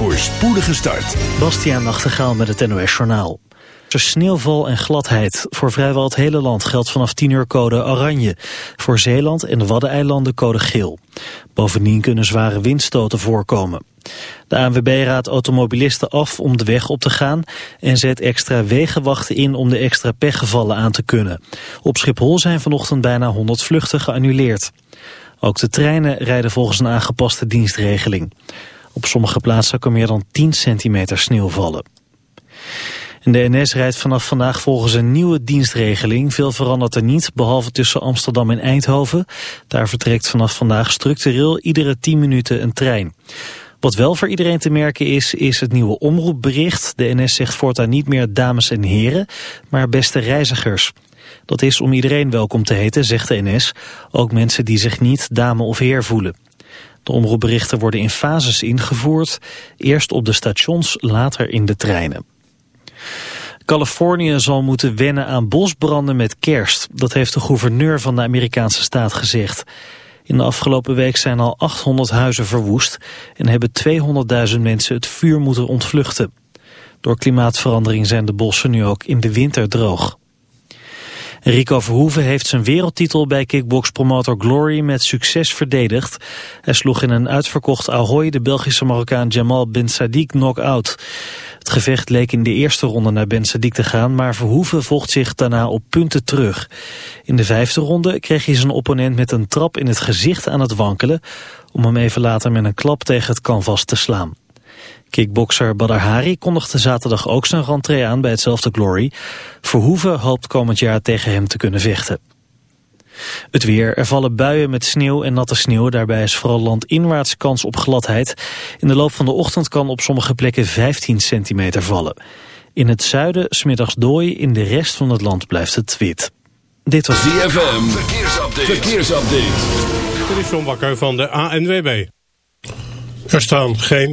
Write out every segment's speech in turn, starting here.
voor spoedige start. Bastiaan Nachtegaal met het NOS Journaal. Er sneeuwval en gladheid. Voor vrijwel het hele land geldt vanaf 10 uur code oranje. Voor Zeeland en de Waddeneilanden code geel. Bovendien kunnen zware windstoten voorkomen. De ANWB raadt automobilisten af om de weg op te gaan... en zet extra wegenwachten in om de extra pechgevallen aan te kunnen. Op Schiphol zijn vanochtend bijna 100 vluchten geannuleerd. Ook de treinen rijden volgens een aangepaste dienstregeling. Op sommige plaatsen kan meer dan 10 centimeter sneeuw vallen. En de NS rijdt vanaf vandaag volgens een nieuwe dienstregeling. Veel verandert er niet, behalve tussen Amsterdam en Eindhoven. Daar vertrekt vanaf vandaag structureel iedere 10 minuten een trein. Wat wel voor iedereen te merken is, is het nieuwe omroepbericht. De NS zegt voortaan niet meer dames en heren, maar beste reizigers. Dat is om iedereen welkom te heten, zegt de NS. Ook mensen die zich niet dame of heer voelen. De omroepberichten worden in fases ingevoerd. Eerst op de stations, later in de treinen. Californië zal moeten wennen aan bosbranden met kerst. Dat heeft de gouverneur van de Amerikaanse staat gezegd. In de afgelopen week zijn al 800 huizen verwoest... en hebben 200.000 mensen het vuur moeten ontvluchten. Door klimaatverandering zijn de bossen nu ook in de winter droog. Rico Verhoeven heeft zijn wereldtitel bij kickboxpromotor Glory met succes verdedigd. Hij sloeg in een uitverkocht Ahoy de Belgische Marokkaan Jamal Ben Sadiq knock-out. Het gevecht leek in de eerste ronde naar Ben Sadiq te gaan, maar Verhoeven vocht zich daarna op punten terug. In de vijfde ronde kreeg hij zijn opponent met een trap in het gezicht aan het wankelen, om hem even later met een klap tegen het canvas te slaan. Kickbokser Badr Hari kondigde zaterdag ook zijn rentree aan bij hetzelfde Glory. Verhoeven hoopt komend jaar tegen hem te kunnen vechten. Het weer. Er vallen buien met sneeuw en natte sneeuw. Daarbij is vooral landinwaarts kans op gladheid. In de loop van de ochtend kan op sommige plekken 15 centimeter vallen. In het zuiden smiddags dooi, in de rest van het land blijft het wit. Dit was DFM. Verkeersupdate. Verkeersupdate. Dit is John Bakker van de ANWB. Er staan geen...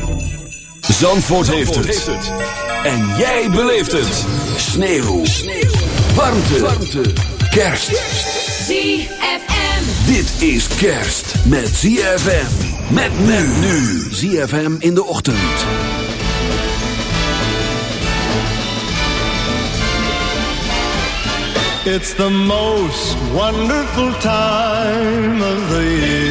Zandvoort, heeft, het. En jij beleeft het. Sneeuw. Warmte. Warmte. Kerst. ZFM. Dit is kerst met ZFM. Met men nu. ZFM in de ochtend. It's the most wonderful time of the year.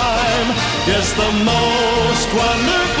is the most wonderful.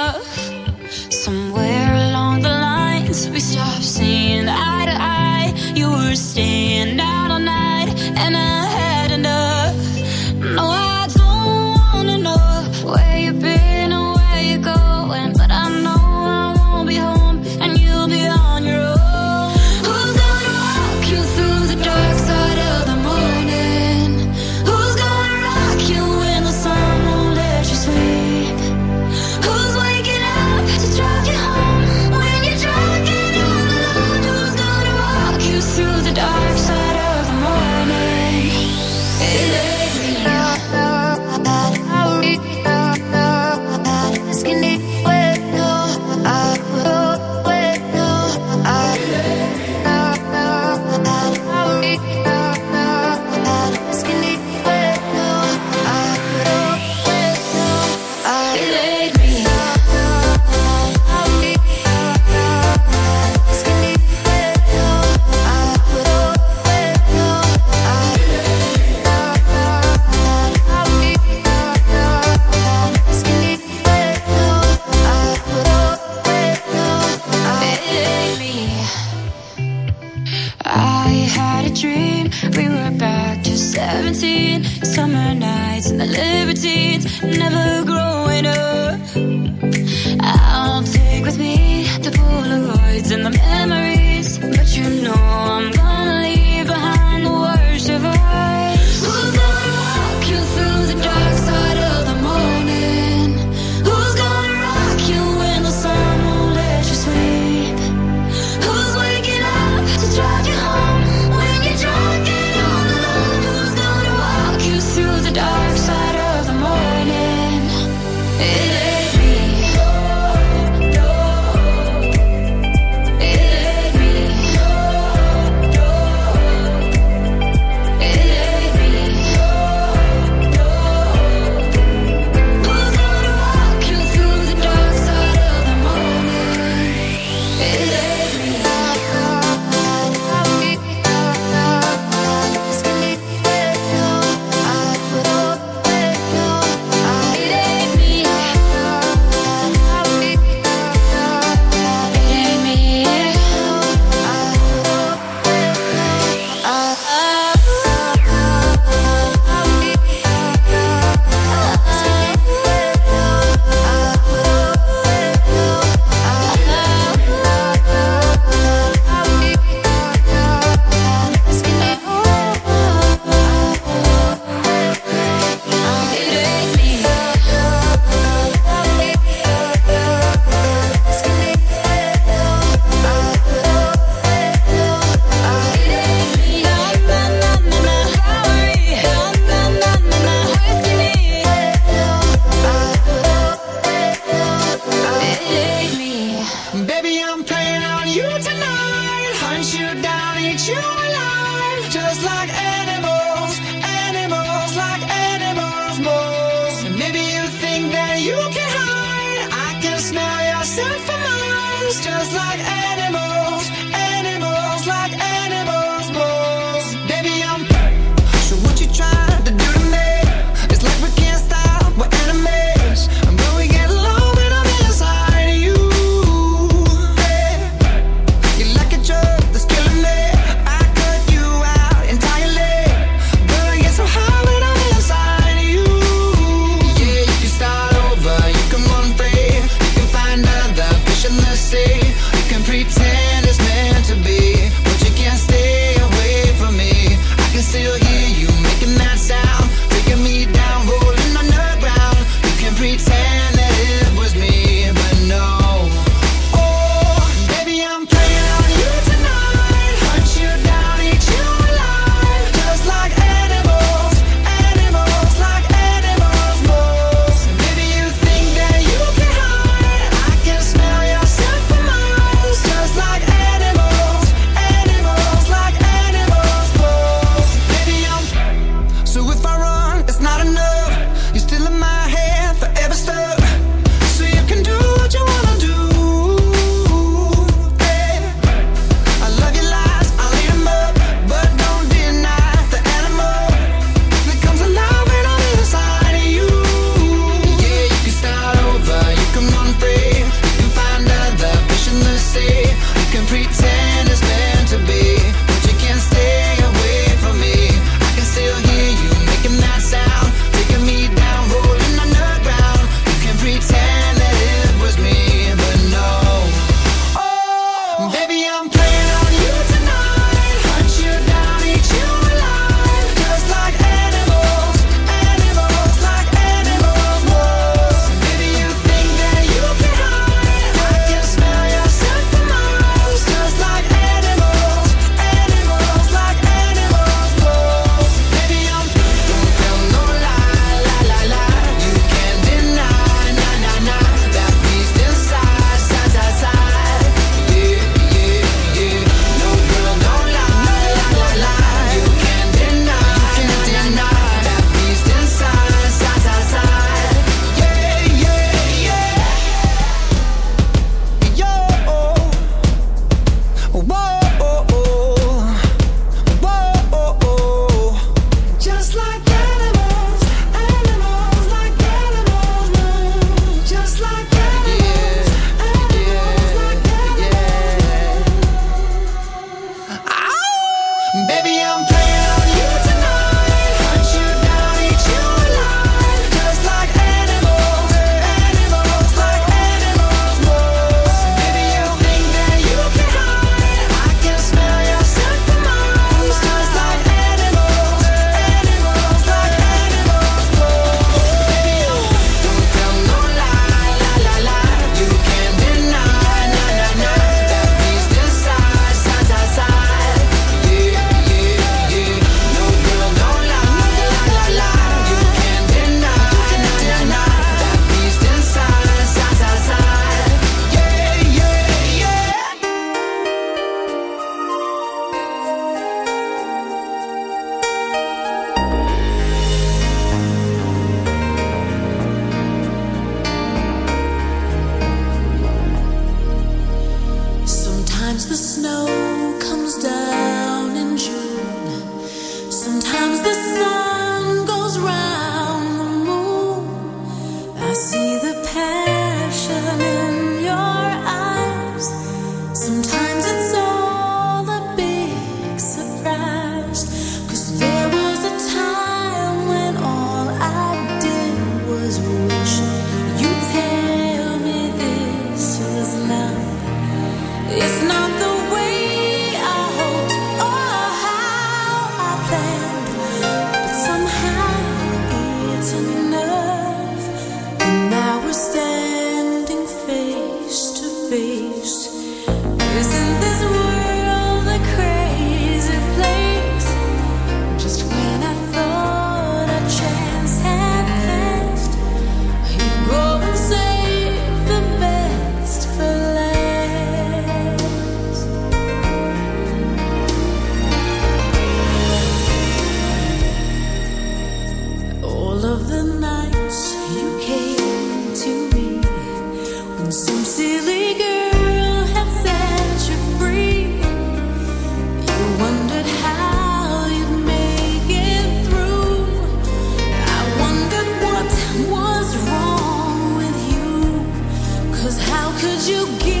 Could you give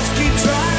just keep trying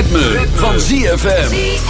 ritme, van ZFM.